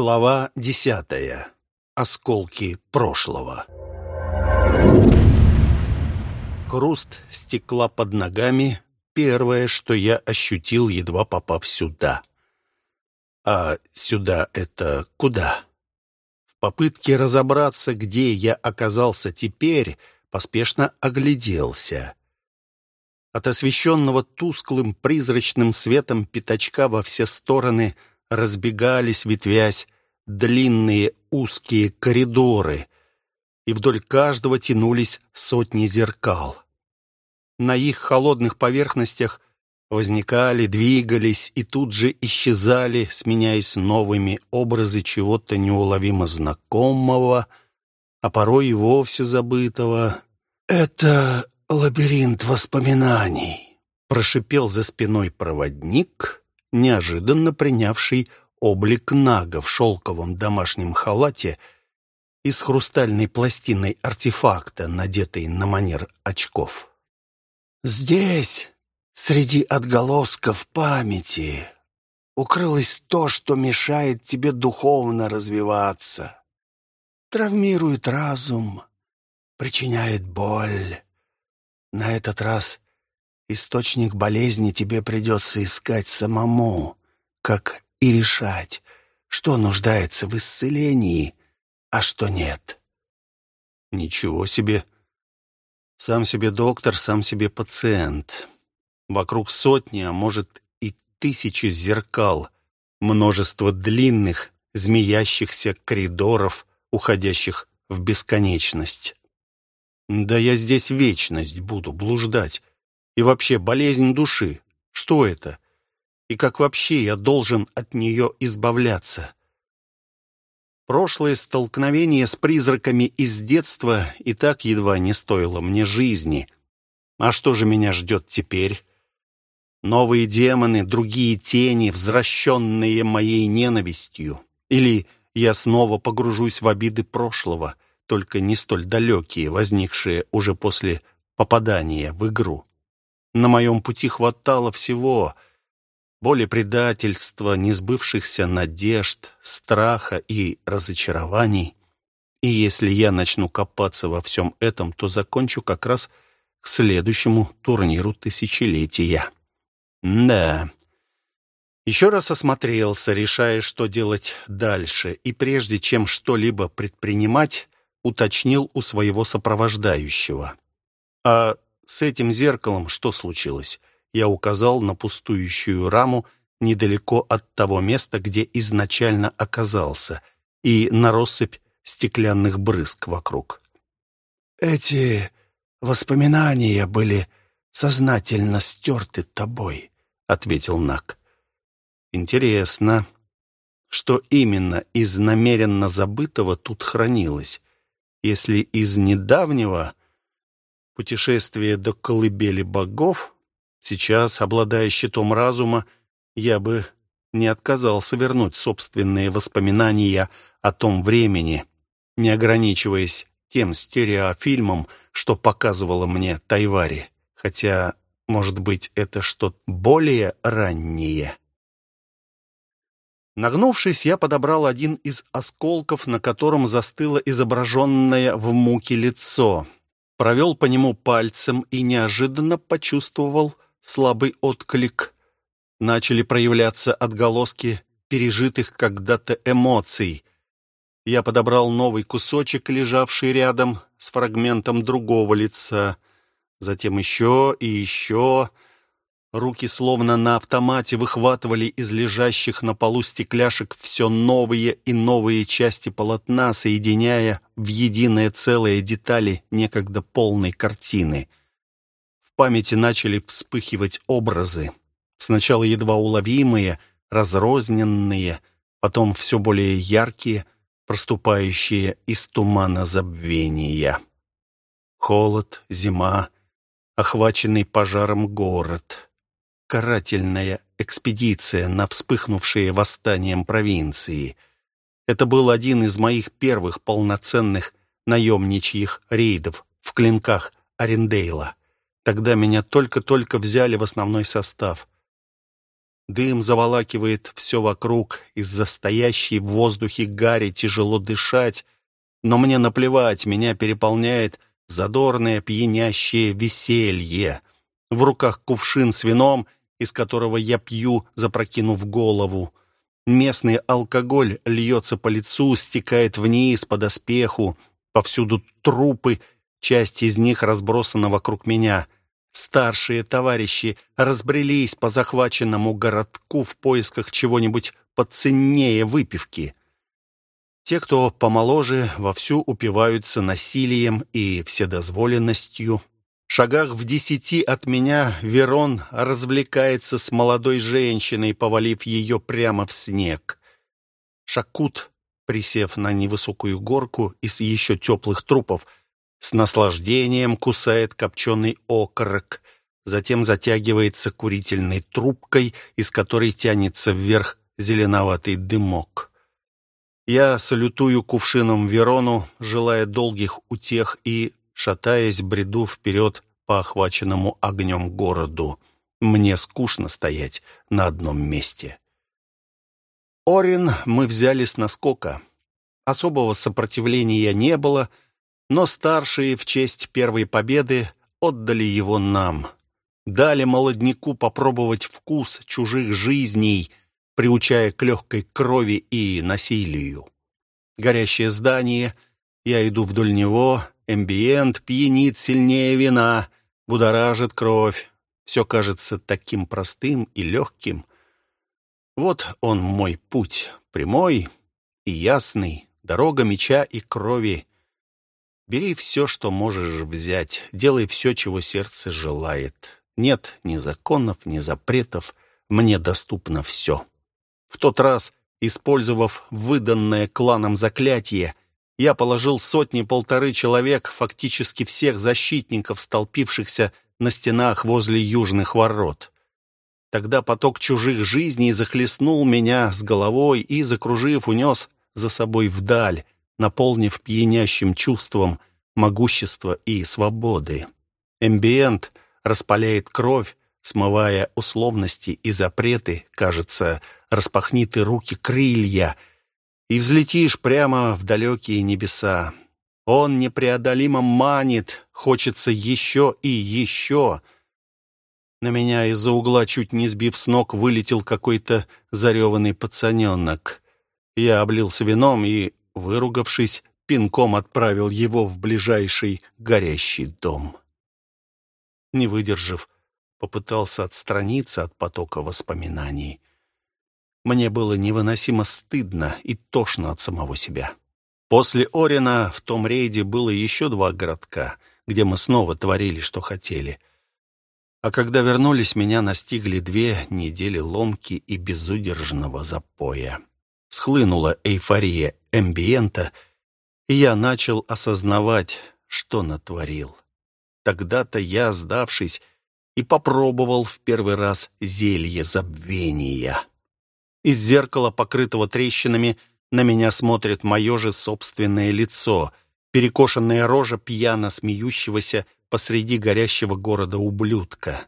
Глава десятая. Осколки прошлого. Хруст стекла под ногами — первое, что я ощутил, едва попав сюда. А сюда это куда? В попытке разобраться, где я оказался теперь, поспешно огляделся. От освещенного тусклым призрачным светом пятачка во все стороны разбегались, ветвясь, длинные узкие коридоры, и вдоль каждого тянулись сотни зеркал. На их холодных поверхностях возникали, двигались и тут же исчезали, сменяясь новыми образы чего-то неуловимо знакомого, а порой и вовсе забытого. «Это лабиринт воспоминаний», — прошипел за спиной проводник, неожиданно принявший облик Нага в шелковом домашнем халате и с хрустальной пластиной артефакта, надетой на манер очков. «Здесь, среди отголосков памяти, укрылось то, что мешает тебе духовно развиваться, травмирует разум, причиняет боль, на этот раз источник болезни тебе придется искать самому, как и решать, что нуждается в исцелении, а что нет. Ничего себе. Сам себе доктор, сам себе пациент. Вокруг сотни, а может и тысячи зеркал, множество длинных, змеящихся коридоров, уходящих в бесконечность. Да я здесь вечность буду блуждать. И вообще, болезнь души. Что это? И как вообще я должен от нее избавляться? Прошлое столкновение с призраками из детства и так едва не стоило мне жизни. А что же меня ждет теперь? Новые демоны, другие тени, возвращенные моей ненавистью. Или я снова погружусь в обиды прошлого — только не столь далекие, возникшие уже после попадания в игру. На моем пути хватало всего — боли предательства, несбывшихся надежд, страха и разочарований. И если я начну копаться во всем этом, то закончу как раз к следующему турниру тысячелетия. Да. Еще раз осмотрелся, решая, что делать дальше, и прежде чем что-либо предпринимать, уточнил у своего сопровождающего. «А с этим зеркалом что случилось?» Я указал на пустующую раму недалеко от того места, где изначально оказался, и на россыпь стеклянных брызг вокруг. «Эти воспоминания были сознательно стерты тобой», — ответил Нак. «Интересно, что именно из намеренно забытого тут хранилось?» если из недавнего путешествия до колыбели богов, сейчас, обладая щитом разума, я бы не отказался вернуть собственные воспоминания о том времени, не ограничиваясь тем стереофильмом, что показывала мне Тайвари, хотя, может быть, это что-то более раннее. Нагнувшись, я подобрал один из осколков, на котором застыло изображенное в муке лицо. Провел по нему пальцем и неожиданно почувствовал слабый отклик. Начали проявляться отголоски пережитых когда-то эмоций. Я подобрал новый кусочек, лежавший рядом с фрагментом другого лица. Затем еще и еще... Руки словно на автомате выхватывали из лежащих на полу стекляшек все новые и новые части полотна, соединяя в единое целое детали некогда полной картины. В памяти начали вспыхивать образы. Сначала едва уловимые, разрозненные, потом все более яркие, проступающие из тумана забвения. Холод, зима, охваченный пожаром город — карательная экспедиция на вспыхнувшие восстанием провинции. Это был один из моих первых полноценных наемничьих рейдов в клинках Арендейла. Тогда меня только-только взяли в основной состав. Дым заволакивает все вокруг, из-за стоящей в воздухе гари тяжело дышать, но мне наплевать, меня переполняет задорное пьянящее веселье. В руках кувшин с вином, из которого я пью, запрокинув голову. Местный алкоголь льется по лицу, стекает вниз, по доспеху. Повсюду трупы, часть из них разбросана вокруг меня. Старшие товарищи разбрелись по захваченному городку в поисках чего-нибудь поценнее выпивки. Те, кто помоложе, вовсю упиваются насилием и вседозволенностью. Шагах в десяти от меня Верон развлекается с молодой женщиной, повалив ее прямо в снег. Шакут, присев на невысокую горку из еще теплых трупов, с наслаждением кусает копченый окорок, затем затягивается курительной трубкой, из которой тянется вверх зеленоватый дымок. Я салютую кувшином Верону, желая долгих утех и шатаясь, бреду вперед по охваченному огнем городу. Мне скучно стоять на одном месте. Орин мы взяли с наскока. Особого сопротивления не было, но старшие в честь первой победы отдали его нам. Дали молодняку попробовать вкус чужих жизней, приучая к легкой крови и насилию. Горящее здание, я иду вдоль него, Эмбиент пьянит сильнее вина, будоражит кровь. Все кажется таким простым и легким. Вот он мой путь, прямой и ясный, дорога меча и крови. Бери все, что можешь взять, делай все, чего сердце желает. Нет ни законов, ни запретов, мне доступно все. В тот раз, использовав выданное кланом заклятие, я положил сотни-полторы человек, фактически всех защитников, столпившихся на стенах возле южных ворот. Тогда поток чужих жизней захлестнул меня с головой и, закружив, унес за собой вдаль, наполнив пьянящим чувством могущества и свободы. Эмбиент распаляет кровь, смывая условности и запреты, кажется, распахниты руки крылья — и взлетишь прямо в далекие небеса. Он непреодолимо манит, хочется еще и еще. На меня из-за угла, чуть не сбив с ног, вылетел какой-то зареванный пацаненок. Я облился вином и, выругавшись, пинком отправил его в ближайший горящий дом. Не выдержав, попытался отстраниться от потока воспоминаний. Мне было невыносимо стыдно и тошно от самого себя. После Орина в том рейде было еще два городка, где мы снова творили, что хотели. А когда вернулись, меня настигли две недели ломки и безудержного запоя. Схлынула эйфория эмбиента, и я начал осознавать, что натворил. Тогда-то я, сдавшись, и попробовал в первый раз зелье забвения. Из зеркала, покрытого трещинами, на меня смотрит мое же собственное лицо, перекошенная рожа пьяно смеющегося посреди горящего города ублюдка.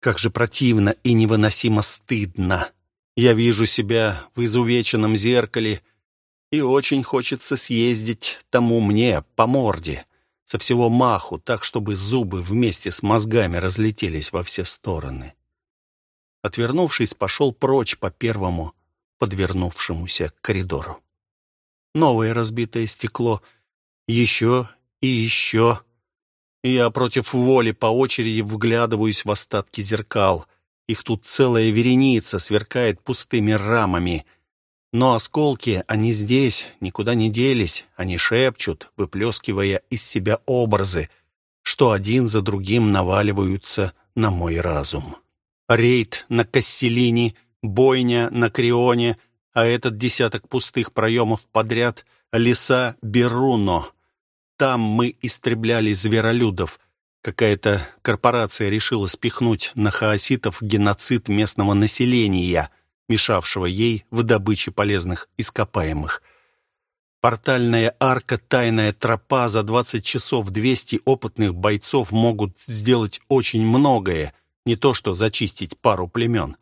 Как же противно и невыносимо стыдно. Я вижу себя в изувеченном зеркале, и очень хочется съездить тому мне по морде, со всего маху, так, чтобы зубы вместе с мозгами разлетелись во все стороны. Отвернувшись, пошел прочь по первому подвернувшемуся коридору. Новое разбитое стекло. Еще и еще. Я против воли по очереди вглядываюсь в остатки зеркал. Их тут целая вереница сверкает пустыми рамами. Но осколки, они здесь, никуда не делись. Они шепчут, выплескивая из себя образы, что один за другим наваливаются на мой разум. Рейд на Касселине, бойня на Крионе, а этот десяток пустых проемов подряд — леса Беруно. Там мы истребляли зверолюдов. Какая-то корпорация решила спихнуть на хаоситов геноцид местного населения, мешавшего ей в добыче полезных ископаемых. Портальная арка, тайная тропа, за 20 часов 200 опытных бойцов могут сделать очень многое, не то что зачистить пару племен.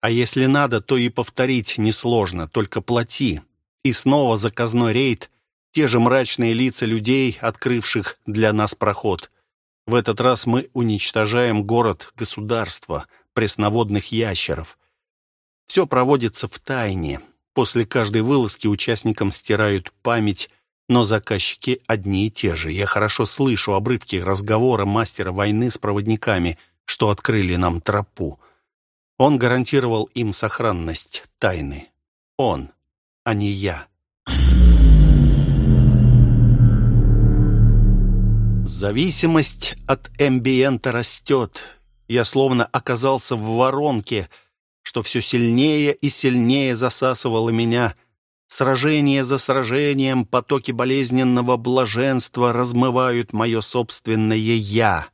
А если надо, то и повторить несложно, только плати. И снова заказной рейд, те же мрачные лица людей, открывших для нас проход. В этот раз мы уничтожаем город-государство пресноводных ящеров. Все проводится в тайне. После каждой вылазки участникам стирают память, но заказчики одни и те же. Я хорошо слышу обрывки разговора мастера войны с проводниками, что открыли нам тропу. Он гарантировал им сохранность тайны. Он, а не я. Зависимость от эмбиента растет. Я словно оказался в воронке, что все сильнее и сильнее засасывало меня. Сражение за сражением, потоки болезненного блаженства размывают мое собственное «я»,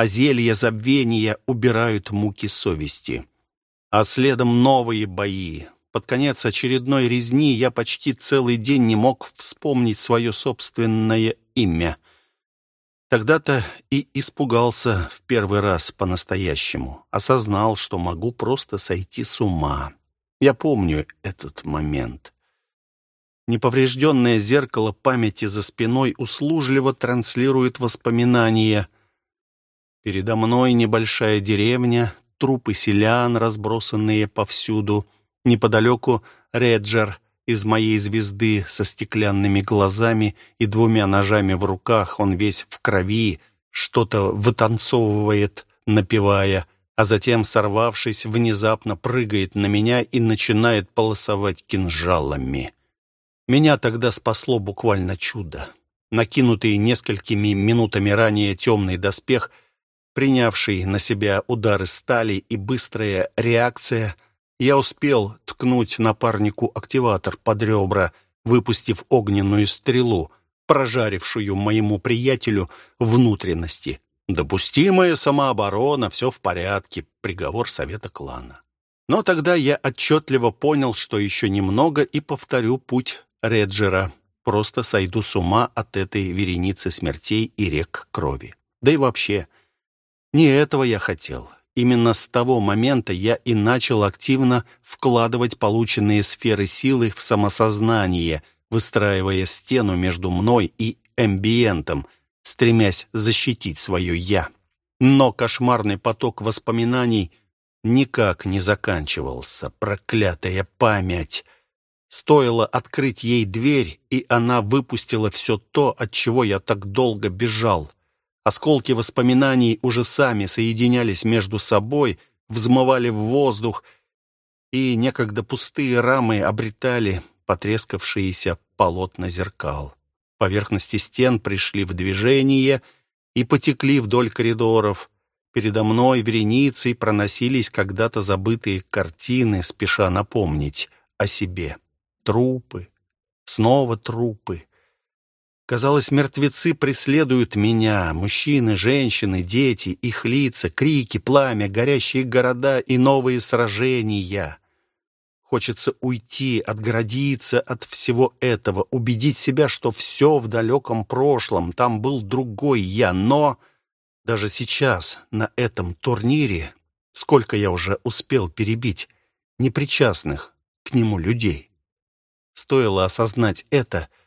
а зелья забвения убирают муки совести. А следом новые бои. Под конец очередной резни я почти целый день не мог вспомнить свое собственное имя. Тогда-то и испугался в первый раз по-настоящему. Осознал, что могу просто сойти с ума. Я помню этот момент. Неповрежденное зеркало памяти за спиной услужливо транслирует воспоминания. Передо мной небольшая деревня, трупы селян, разбросанные повсюду. Неподалеку Реджер из моей звезды со стеклянными глазами и двумя ножами в руках. Он весь в крови, что-то вытанцовывает, напевая, а затем, сорвавшись, внезапно прыгает на меня и начинает полосовать кинжалами. Меня тогда спасло буквально чудо. Накинутый несколькими минутами ранее темный доспех — принявший на себя удары стали и быстрая реакция, я успел ткнуть напарнику активатор под ребра, выпустив огненную стрелу, прожарившую моему приятелю внутренности. Допустимая самооборона, все в порядке, приговор совета клана. Но тогда я отчетливо понял, что еще немного и повторю путь Реджера. Просто сойду с ума от этой вереницы смертей и рек крови. Да и вообще, не этого я хотел. Именно с того момента я и начал активно вкладывать полученные сферы силы в самосознание, выстраивая стену между мной и эмбиентом, стремясь защитить свое «я». Но кошмарный поток воспоминаний никак не заканчивался. Проклятая память! Стоило открыть ей дверь, и она выпустила все то, от чего я так долго бежал. Осколки воспоминаний уже сами соединялись между собой, взмывали в воздух, и некогда пустые рамы обретали потрескавшиеся полотна зеркал. Поверхности стен пришли в движение и потекли вдоль коридоров. Передо мной вереницей проносились когда-то забытые картины, спеша напомнить о себе. Трупы, снова трупы. Казалось, мертвецы преследуют меня. Мужчины, женщины, дети, их лица, крики, пламя, горящие города и новые сражения. Хочется уйти, отгородиться от всего этого, убедить себя, что все в далеком прошлом, там был другой я, но даже сейчас, на этом турнире, сколько я уже успел перебить непричастных к нему людей. Стоило осознать это —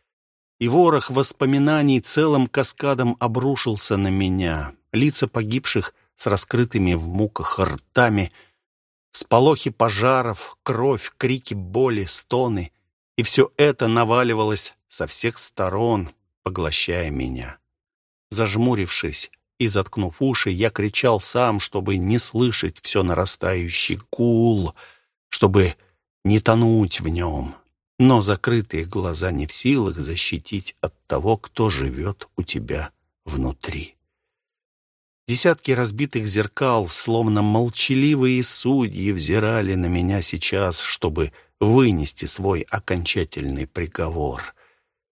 и ворох воспоминаний целым каскадом обрушился на меня. Лица погибших с раскрытыми в муках ртами, сполохи пожаров, кровь, крики боли, стоны. И все это наваливалось со всех сторон, поглощая меня. Зажмурившись и заткнув уши, я кричал сам, чтобы не слышать все нарастающий гул, чтобы не тонуть в нем но закрытые глаза не в силах защитить от того, кто живет у тебя внутри. Десятки разбитых зеркал, словно молчаливые судьи, взирали на меня сейчас, чтобы вынести свой окончательный приговор.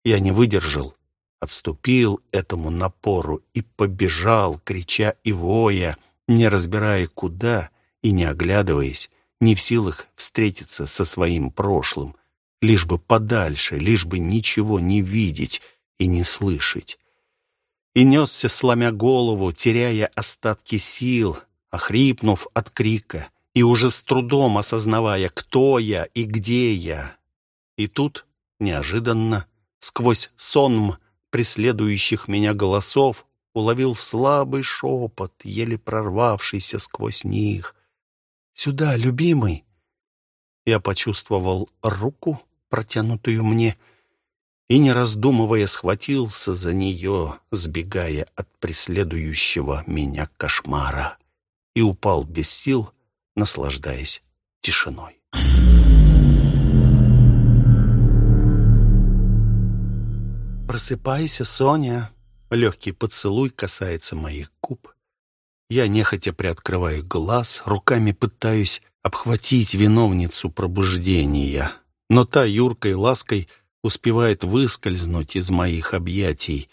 Я не выдержал, отступил этому напору и побежал, крича и воя, не разбирая куда и не оглядываясь, не в силах встретиться со своим прошлым, лишь бы подальше, лишь бы ничего не видеть и не слышать. И несся, сломя голову, теряя остатки сил, охрипнув от крика и уже с трудом осознавая, кто я и где я. И тут, неожиданно, сквозь сонм преследующих меня голосов, уловил слабый шепот, еле прорвавшийся сквозь них. «Сюда, любимый!» Я почувствовал руку, протянутую мне, и, не раздумывая, схватился за нее, сбегая от преследующего меня кошмара, и упал без сил, наслаждаясь тишиной. «Просыпайся, Соня!» Легкий поцелуй касается моих губ. Я нехотя приоткрываю глаз, руками пытаюсь обхватить виновницу пробуждения, но та юркой лаской успевает выскользнуть из моих объятий.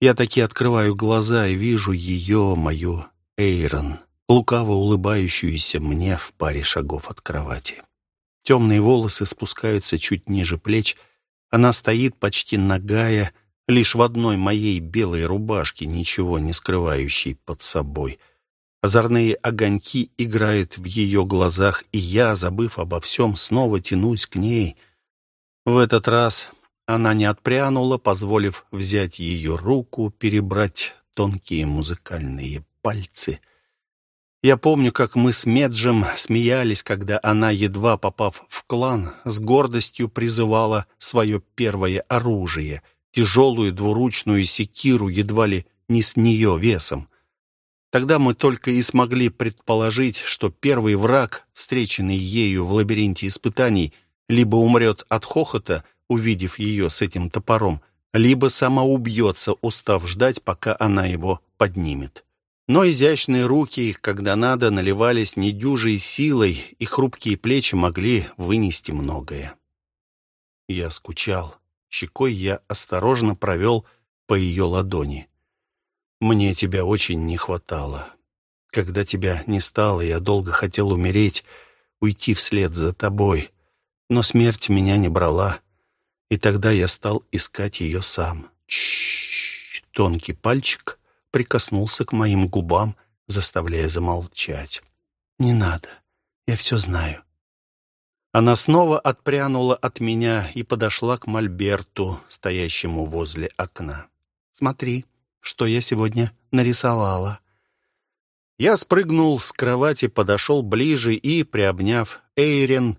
Я таки открываю глаза и вижу ее, мою Эйрон, лукаво улыбающуюся мне в паре шагов от кровати. Темные волосы спускаются чуть ниже плеч, она стоит почти нагая, лишь в одной моей белой рубашке, ничего не скрывающей под собой. Озорные огоньки играют в ее глазах, и я, забыв обо всем, снова тянусь к ней. В этот раз она не отпрянула, позволив взять ее руку, перебрать тонкие музыкальные пальцы. Я помню, как мы с Меджем смеялись, когда она, едва попав в клан, с гордостью призывала свое первое оружие — тяжелую двуручную секиру едва ли не с нее весом. Тогда мы только и смогли предположить, что первый враг, встреченный ею в лабиринте испытаний, либо умрет от хохота, увидев ее с этим топором, либо сама убьется, устав ждать, пока она его поднимет. Но изящные руки, когда надо, наливались недюжей силой, и хрупкие плечи могли вынести многое. Я скучал. Щекой я осторожно провел по ее ладони. «Мне тебя очень не хватало. Когда тебя не стало, я долго хотел умереть, уйти вслед за тобой. Но смерть меня не брала, и тогда я стал искать ее сам. Чш, Тонкий пальчик прикоснулся к моим губам, заставляя замолчать. «Не надо, я все знаю. Она снова отпрянула от меня и подошла к Мольберту, стоящему возле окна. «Смотри, что я сегодня нарисовала». Я спрыгнул с кровати, подошел ближе и, приобняв Эйрен,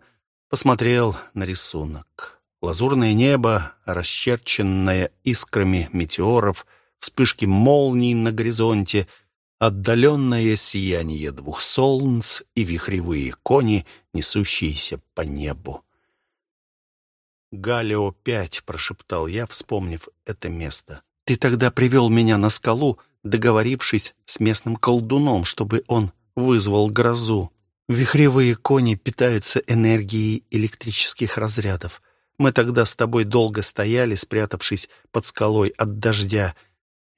посмотрел на рисунок. Лазурное небо, расчерченное искрами метеоров, вспышки молний на горизонте — отдаленное сияние двух солнц и вихревые кони, несущиеся по небу. «Галио-5», — прошептал я, вспомнив это место. «Ты тогда привел меня на скалу, договорившись с местным колдуном, чтобы он вызвал грозу. Вихревые кони питаются энергией электрических разрядов. Мы тогда с тобой долго стояли, спрятавшись под скалой от дождя, —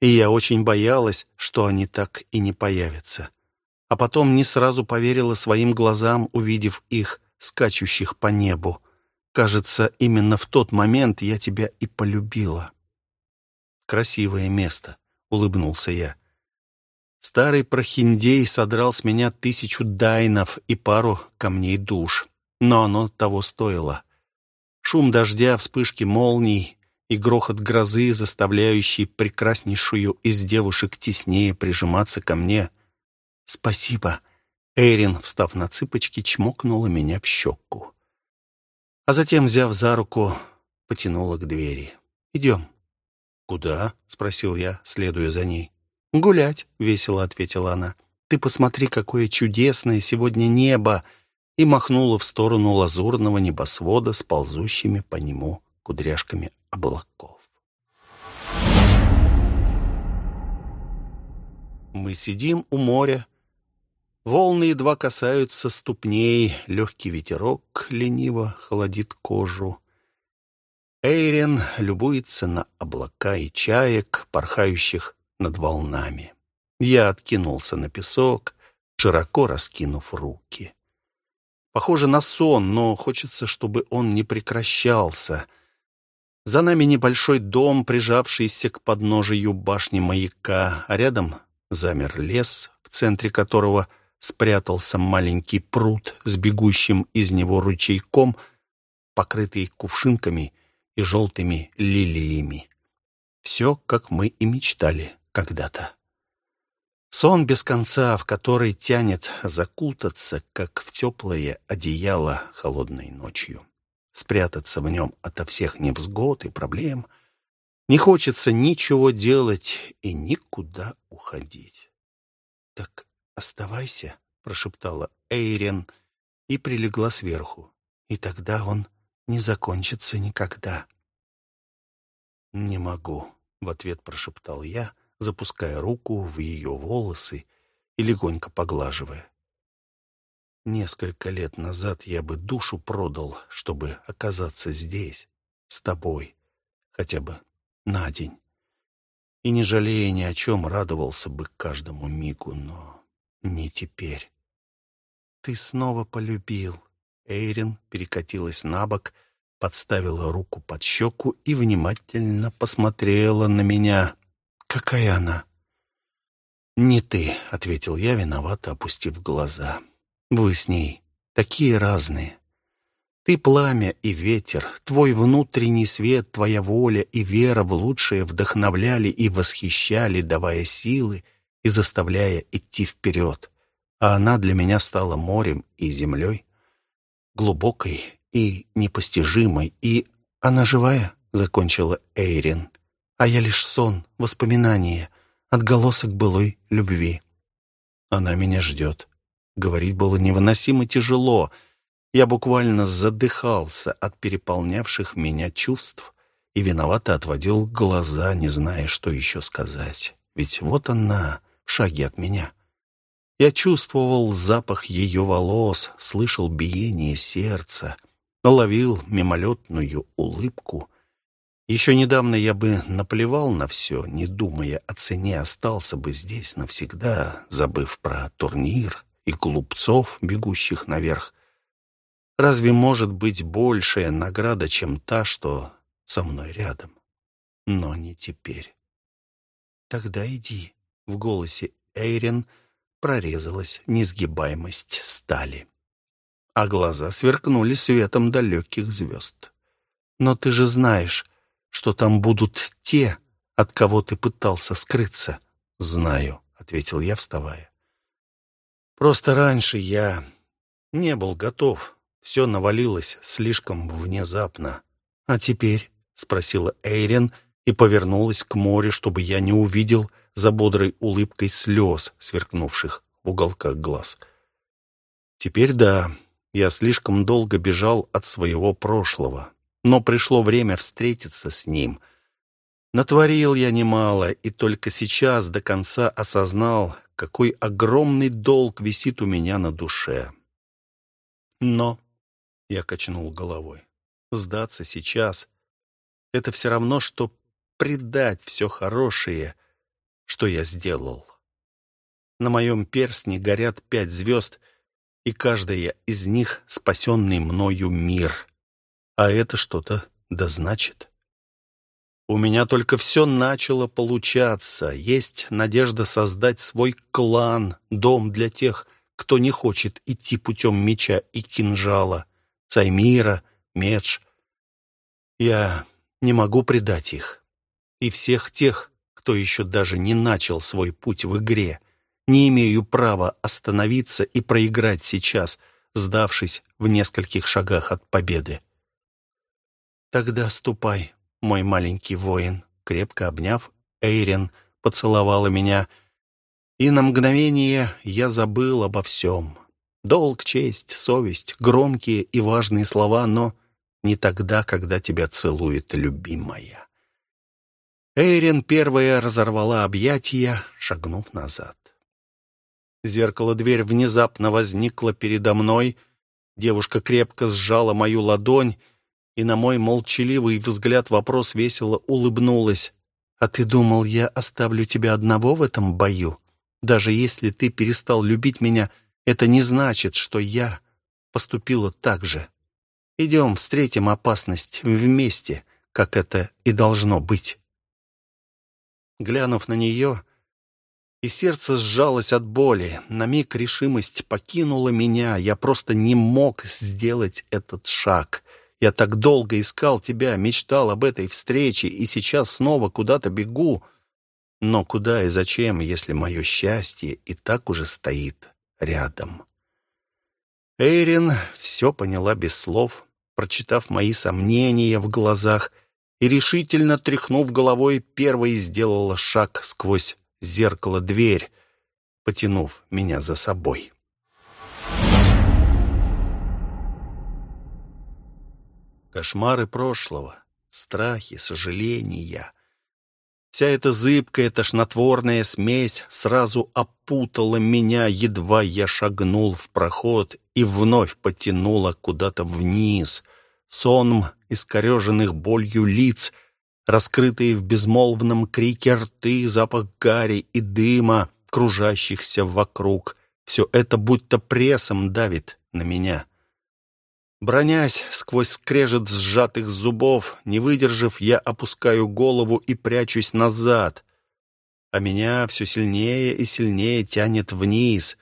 и я очень боялась, что они так и не появятся. А потом не сразу поверила своим глазам, увидев их, скачущих по небу. Кажется, именно в тот момент я тебя и полюбила. «Красивое место», — улыбнулся я. Старый прохиндей содрал с меня тысячу дайнов и пару камней душ, но оно того стоило. Шум дождя, вспышки молний, и грохот грозы, заставляющий прекраснейшую из девушек теснее прижиматься ко мне. «Спасибо!» Эйрин, встав на цыпочки, чмокнула меня в щеку. А затем, взяв за руку, потянула к двери. «Идем». «Куда?» — спросил я, следуя за ней. «Гулять», — весело ответила она. «Ты посмотри, какое чудесное сегодня небо!» и махнула в сторону лазурного небосвода с ползущими по нему кудряшками облаков. Мы сидим у моря. Волны едва касаются ступней, легкий ветерок лениво холодит кожу. Эйрен любуется на облака и чаек, порхающих над волнами. Я откинулся на песок, широко раскинув руки. Похоже на сон, но хочется, чтобы он не прекращался — за нами небольшой дом, прижавшийся к подножию башни маяка, а рядом замер лес, в центре которого спрятался маленький пруд с бегущим из него ручейком, покрытый кувшинками и желтыми лилиями. Все, как мы и мечтали когда-то. Сон без конца, в который тянет закутаться, как в теплое одеяло холодной ночью. Спрятаться в нем ото всех невзгод и проблем. Не хочется ничего делать и никуда уходить. «Так оставайся», — прошептала Эйрен и прилегла сверху. «И тогда он не закончится никогда». «Не могу», — в ответ прошептал я, — запуская руку в ее волосы и легонько поглаживая. Несколько лет назад я бы душу продал, чтобы оказаться здесь, с тобой, хотя бы на день. И не жалея ни о чем, радовался бы каждому мигу, но не теперь. Ты снова полюбил. Эйрин перекатилась на бок, подставила руку под щеку и внимательно посмотрела на меня. «Какая она?» «Не ты», — ответил я, виновато опустив глаза. «Вы с ней такие разные. Ты пламя и ветер, твой внутренний свет, твоя воля и вера в лучшее вдохновляли и восхищали, давая силы и заставляя идти вперед. А она для меня стала морем и землей, глубокой и непостижимой, и она живая?» — закончила Эйрин а я лишь сон, воспоминание, отголосок былой любви. Она меня ждет. Говорить было невыносимо тяжело. Я буквально задыхался от переполнявших меня чувств и виновато отводил глаза, не зная, что еще сказать. Ведь вот она, в шаге от меня. Я чувствовал запах ее волос, слышал биение сердца, ловил мимолетную улыбку — еще недавно я бы наплевал на все, не думая о цене, остался бы здесь навсегда, забыв про турнир и глупцов, бегущих наверх. Разве может быть большая награда, чем та, что со мной рядом? Но не теперь. Тогда иди. В голосе Эйрен прорезалась несгибаемость стали, а глаза сверкнули светом далеких звезд. Но ты же знаешь, что там будут те, от кого ты пытался скрыться?» «Знаю», — ответил я, вставая. «Просто раньше я не был готов. Все навалилось слишком внезапно. А теперь?» — спросила Эйрен и повернулась к морю, чтобы я не увидел за бодрой улыбкой слез, сверкнувших в уголках глаз. «Теперь да, я слишком долго бежал от своего прошлого, но пришло время встретиться с ним. Натворил я немало, и только сейчас до конца осознал, какой огромный долг висит у меня на душе. Но, я качнул головой, сдаться сейчас — это все равно, что предать все хорошее, что я сделал. На моем перстне горят пять звезд, и каждая из них — спасенный мною мир — а это что-то да значит. У меня только все начало получаться. Есть надежда создать свой клан, дом для тех, кто не хочет идти путем меча и кинжала. Саймира, Медж. Я не могу предать их. И всех тех, кто еще даже не начал свой путь в игре. Не имею права остановиться и проиграть сейчас, сдавшись в нескольких шагах от победы. «Тогда ступай, мой маленький воин», крепко обняв, Эйрен поцеловала меня, и на мгновение я забыл обо всем. Долг, честь, совесть, громкие и важные слова, но не тогда, когда тебя целует любимая. Эйрен первая разорвала объятия, шагнув назад. Зеркало-дверь внезапно возникло передо мной. Девушка крепко сжала мою ладонь, и на мой молчаливый взгляд вопрос весело улыбнулась. «А ты думал, я оставлю тебя одного в этом бою? Даже если ты перестал любить меня, это не значит, что я поступила так же. Идем, встретим опасность вместе, как это и должно быть». Глянув на нее, И сердце сжалось от боли. На миг решимость покинула меня. Я просто не мог сделать этот шаг. Я так долго искал тебя, мечтал об этой встрече, и сейчас снова куда-то бегу. Но куда и зачем, если мое счастье и так уже стоит рядом? Эйрин все поняла без слов, прочитав мои сомнения в глазах, и, решительно тряхнув головой, первой сделала шаг сквозь зеркало дверь, потянув меня за собой. Кошмары прошлого, страхи, сожаления. Вся эта зыбкая, тошнотворная смесь сразу опутала меня, едва я шагнул в проход и вновь потянула куда-то вниз. Сонм искореженных болью лиц, раскрытые в безмолвном крике рты, запах гари и дыма, кружащихся вокруг. Все это будто прессом давит на меня. Бронясь сквозь скрежет сжатых зубов, не выдержав, я опускаю голову и прячусь назад. А меня все сильнее и сильнее тянет вниз.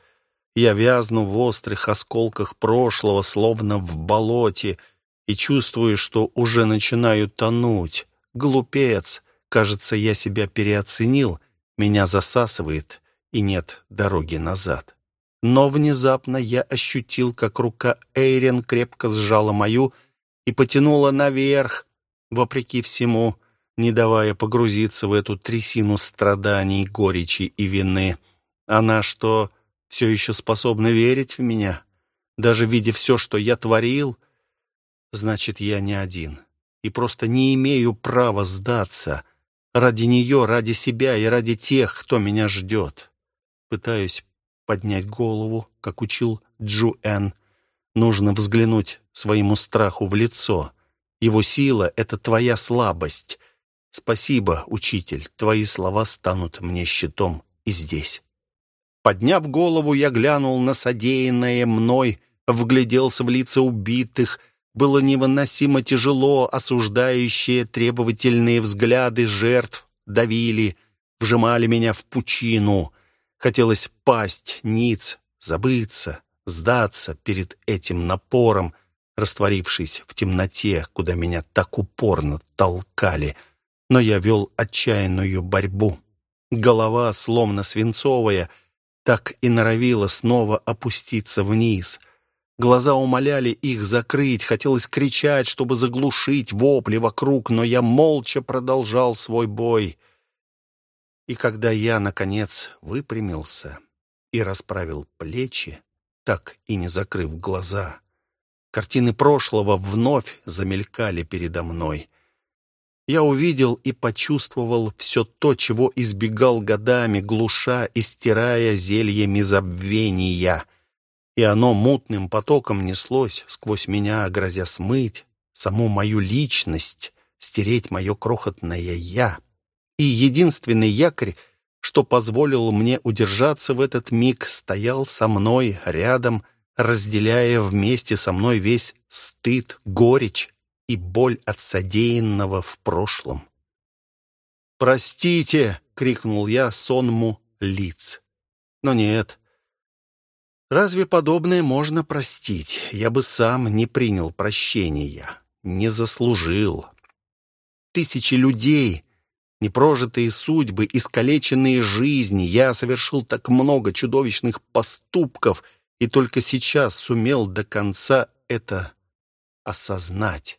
Я вязну в острых осколках прошлого, словно в болоте, и чувствую, что уже начинаю тонуть. Глупец! Кажется, я себя переоценил, меня засасывает, и нет дороги назад. Но внезапно я ощутил, как рука Эйрен крепко сжала мою и потянула наверх, вопреки всему, не давая погрузиться в эту трясину страданий, горечи и вины. Она что, все еще способна верить в меня? Даже видя все, что я творил? Значит, я не один. И просто не имею права сдаться. Ради нее, ради себя и ради тех, кто меня ждет. Пытаюсь поднять голову, как учил Джуэн. Нужно взглянуть своему страху в лицо. Его сила — это твоя слабость. Спасибо, учитель, твои слова станут мне щитом и здесь. Подняв голову, я глянул на содеянное мной, вгляделся в лица убитых. Было невыносимо тяжело, осуждающие требовательные взгляды жертв давили, вжимали меня в пучину — Хотелось пасть ниц, забыться, сдаться перед этим напором, растворившись в темноте, куда меня так упорно толкали. Но я вел отчаянную борьбу. Голова, словно свинцовая, так и норовила снова опуститься вниз. Глаза умоляли их закрыть, хотелось кричать, чтобы заглушить вопли вокруг, но я молча продолжал свой бой — и когда я, наконец, выпрямился и расправил плечи, так и не закрыв глаза, картины прошлого вновь замелькали передо мной. Я увидел и почувствовал все то, чего избегал годами, глуша и стирая зельями забвения. И оно мутным потоком неслось сквозь меня, грозя смыть саму мою личность, стереть мое крохотное «я» и единственный якорь, что позволил мне удержаться в этот миг, стоял со мной рядом, разделяя вместе со мной весь стыд, горечь и боль от содеянного в прошлом. «Простите!» — крикнул я сонму лиц. Но нет. Разве подобное можно простить? Я бы сам не принял прощения, не заслужил. Тысячи людей непрожитые судьбы, искалеченные жизни. Я совершил так много чудовищных поступков и только сейчас сумел до конца это осознать.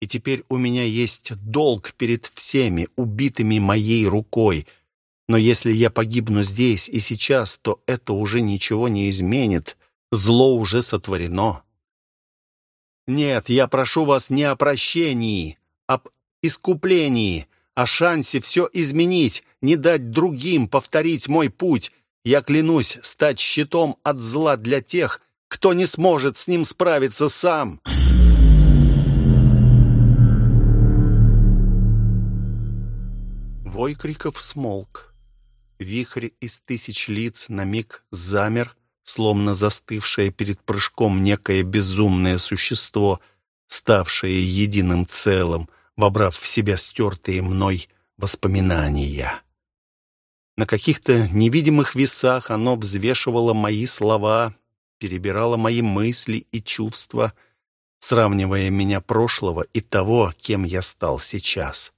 И теперь у меня есть долг перед всеми, убитыми моей рукой. Но если я погибну здесь и сейчас, то это уже ничего не изменит. Зло уже сотворено. Нет, я прошу вас не о прощении, об искуплении о шансе все изменить, не дать другим повторить мой путь. Я клянусь стать щитом от зла для тех, кто не сможет с ним справиться сам. Вой криков смолк. Вихрь из тысяч лиц на миг замер, словно застывшее перед прыжком некое безумное существо, ставшее единым целым — вобрав в себя стертые мной воспоминания. На каких-то невидимых весах оно взвешивало мои слова, перебирало мои мысли и чувства, сравнивая меня прошлого и того, кем я стал сейчас.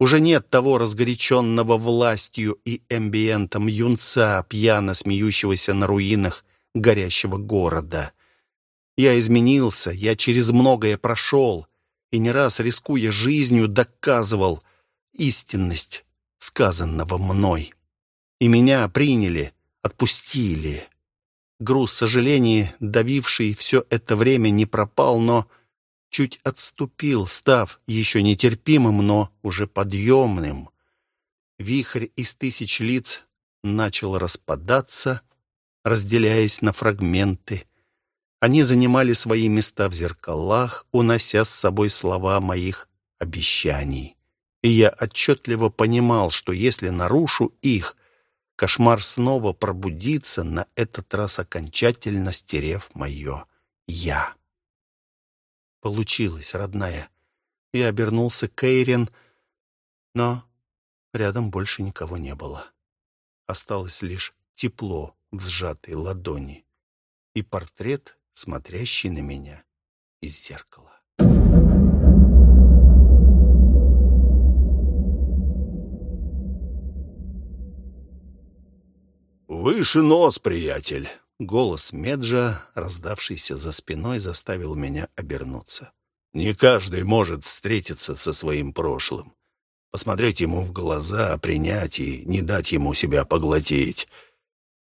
Уже нет того разгоряченного властью и эмбиентом юнца, пьяно смеющегося на руинах горящего города. Я изменился, я через многое прошел, и не раз, рискуя жизнью, доказывал истинность сказанного мной. И меня приняли, отпустили. Груз сожалений, давивший все это время, не пропал, но чуть отступил, став еще нетерпимым, но уже подъемным. Вихрь из тысяч лиц начал распадаться, разделяясь на фрагменты. Они занимали свои места в зеркалах, унося с собой слова моих обещаний. И я отчетливо понимал, что если нарушу их, Кошмар снова пробудится, на этот раз окончательно стерев мое «я». Получилось, родная. Я обернулся к Эйрин, но рядом больше никого не было. Осталось лишь тепло в сжатой ладони и портрет, смотрящий на меня из зеркала. «Выше нос, приятель!» Голос Меджа, раздавшийся за спиной, заставил меня обернуться. «Не каждый может встретиться со своим прошлым. Посмотреть ему в глаза, принять и не дать ему себя поглотить.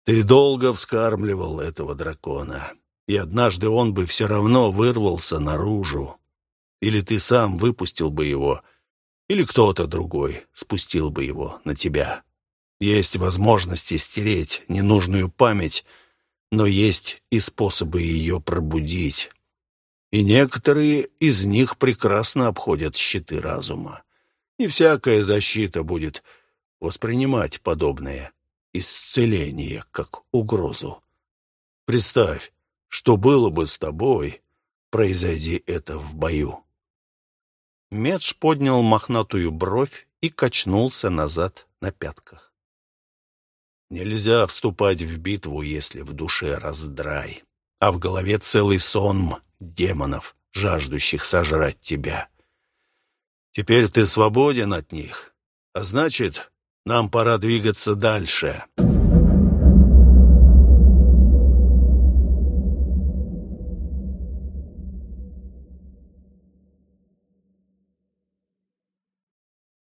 Ты долго вскармливал этого дракона, и однажды он бы все равно вырвался наружу. Или ты сам выпустил бы его, или кто-то другой спустил бы его на тебя». Есть возможности стереть ненужную память, но есть и способы ее пробудить. И некоторые из них прекрасно обходят щиты разума. Не всякая защита будет воспринимать подобное исцеление как угрозу. Представь, что было бы с тобой, произойди это в бою. Медж поднял мохнатую бровь и качнулся назад на пятках. Нельзя вступать в битву, если в душе раздрай, а в голове целый сон демонов, жаждущих сожрать тебя. Теперь ты свободен от них, а значит, нам пора двигаться дальше».